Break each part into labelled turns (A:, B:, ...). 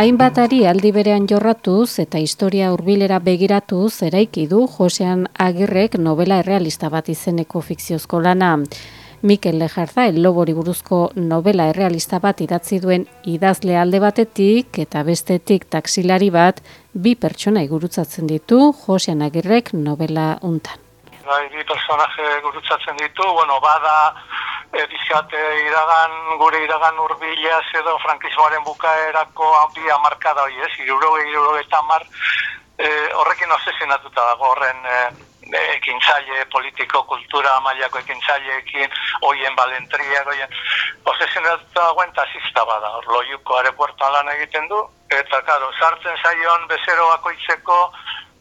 A: Hainbatari aldi berean jorratuz eta historia hurbilera begiratuz eraiki du Josean Agirrek novela errealista bat izeneko fikziozko lana. Mikel Lejarza, el lobori buruzko novela errealista bat idatzi duen idazle alde batetik eta bestetik taksilari bat bi pertsona igurutzatzen ditu Josean Agirrek novela untan.
B: Bai, bi personaje gurutzatzen ditu, bueno, bada e, bizkate iragan, gure iragan urbilaz edo frankismoaren bukaerako bi amarkada hori ez, iruroge, iruroge tamar, e, horrekin osesinatuta dago horren e, ekintzaile, politiko, kultura, mailako ekintzaileekin, hoien balentria, hoien, osesinatuta dagoen tasista bada, loiuko aeropuertoan lan egiten du, eta, karo, sartzen zaion bezero bakoitzeko,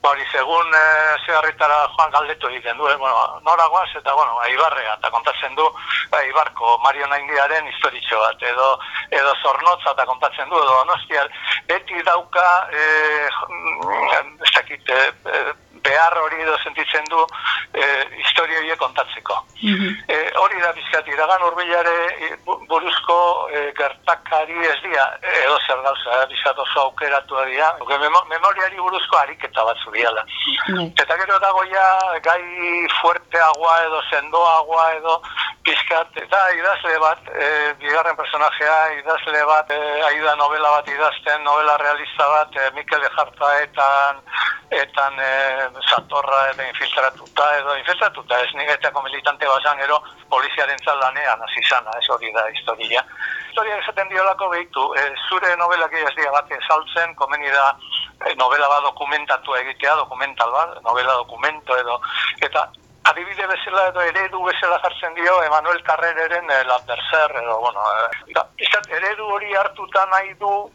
B: Bari, segun e, zeharritara joan galdetu egiten du, eh? bueno, nora guaz, eta bueno, Aibarrea, eta kontatzen du, ba, Aibarko, Mario Naindiaren historitxo bat, edo, edo zornotza, eta kontatzen du, edo donostia, beti dauka, e, ez dakit, e, behar hori edo sentitzen du e, historia horiek kontatzeko. Mm hori da bizkat, iragan urbilare buruzko e, gertakari ez dira, edo zer gauza, bizkat oso aukeratu dira, memoriari buruzko ariketa batzu diala. Mm Eta gero dago ja, gai fuerteagoa edo sendoagoa edo bizkat, eta idazle bat, e, bigarren personajea, idazle bat, e, aida novela bat idazten, novela realista bat, e, Mikel Ejarta eta etan e, satorra eta infiltratuta edo infiltratuta ez nigetako militante bazan ero poliziaren zalanean hasi sana, ez hori da historia. Historia esaten diolako behitu, e, zure novelak ez dira bat saltzen, komeni da e, novela bat dokumentatu egitea, dokumental bat, novela dokumento edo, eta adibide bezala edo eredu bezala jartzen dio Emanuel Carrereren e, edo, bueno, e, eredu hori hartuta nahi du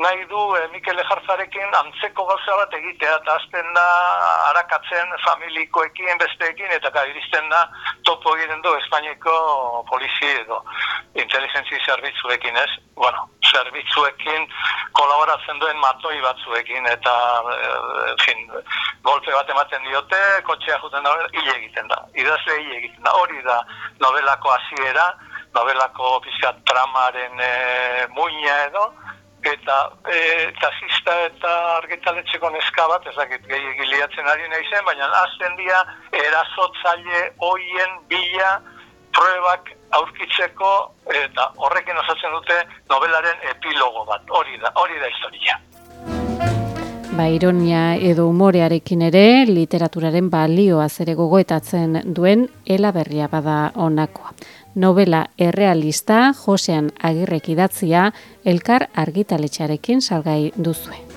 B: nahi du e, Mikel Ejartzarekin antzeko gauza bat egitea, eta azten da harakatzen familikoekin besteekin, eta ka, iristen da topo egiten du Espainiko polizi edo inteligentzi zerbitzuekin ez, bueno, zerbitzuekin kolaboratzen duen matoi batzuekin, eta e, fin, golpe bat ematen diote, kotxea juten da, hile egiten da, idazle hile egiten da, hori da novelako hasiera, novelako pizkat tramaren e, muina edo, eta e, tasista eta argitaletxeko neska bat, ez dakit gehi egiliatzen ari nahi zen, baina azten dia erazotzaile hoien bila pruebak aurkitzeko eta horrekin osatzen dute novelaren epilogo bat, hori da, hori da historia.
A: Ba, ironia edo umorearekin ere, literaturaren balioa zere gogoetatzen duen elaberria bada onakoa novela errealista Josean Agirrek idatzia elkar argitaletxarekin salgai duzue.